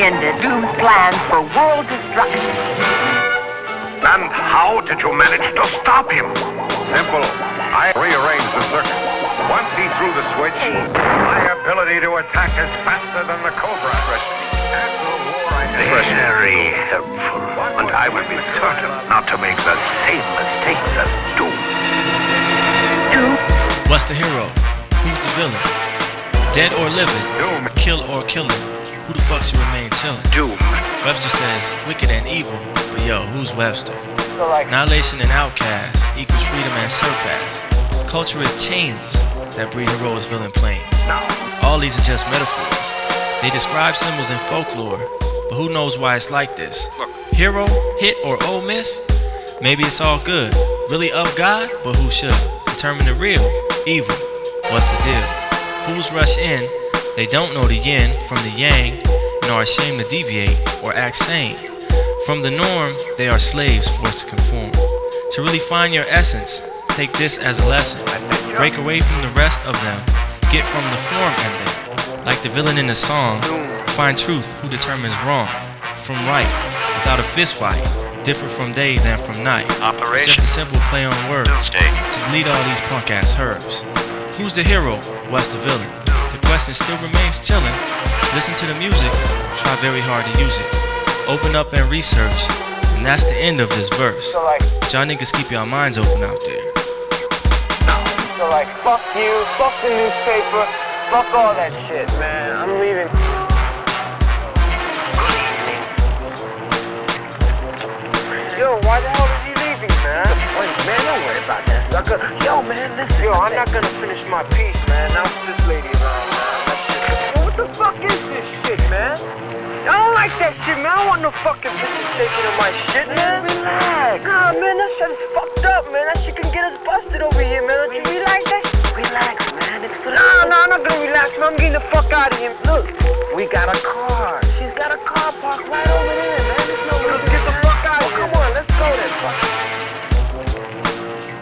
ended Doom's plans for world destruction. And how did you manage to stop him? Simple. I rearranged the circuit. Once he threw the switch, my ability to attack is faster than the Cobra. After the war, I Very helpful. And I will be certain not to make the same mistakes as Doom. Doom What's the hero? Who's the villain? Dead or living? Doom. Kill or killing? Who the fuck should remain chilling? Doom. Webster says wicked and evil, but yo, who's Webster? Annihilation and outcast equals freedom and surpass. Culture is chains that breed heroes, villain planes. All these are just metaphors. They describe symbols in folklore, but who knows why it's like this? Hero, hit, or oh miss? Maybe it's all good. Really of God, but who should? Determine the real, evil. What's the deal? Fools rush in, they don't know the yin from the yang, and are ashamed to deviate or act sane. From the norm, they are slaves forced to conform. To really find your essence, take this as a lesson. Break away from the rest of them, get from the form and then. Like the villain in the song, find truth who determines wrong from right without a fist fight. Different from day than from night. It's just a simple play on words Doomsday. to delete all these punk ass herbs. Who's the hero? What's the villain? Question still remains chilling. Listen to the music, try very hard to use it. Open up and research, and that's the end of this verse. Y'all niggas keep your minds open out there. So like, fuck you, fuck the newspaper, fuck all that shit, man. I'm leaving. Yo, why the hell is he leaving, man? Wait, man, don't worry about that sucker. Yo, man, listen. Yo, I'm not gonna finish my piece, man. Now this lady shit, man. I don't want no fucking bitches taking in my shit, man. Relax. Nah, man, that shit is fucked up, man. That shit can get us busted over here, man. Don't you relax that? Relax, man. It's for the Nah, nah, I'm not gonna relax, man. I'm getting the fuck out of here. Look, we got a car. She's got a car parked right over there, man. There's no Let's get the fuck out of here. Come on, let's go then, fuck.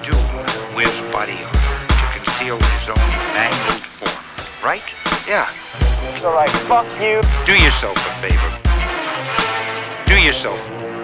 Doom wears body armor to conceal his own mangled form. Right? Yeah. So like, fuck you. Do yourself a favor. Yourself.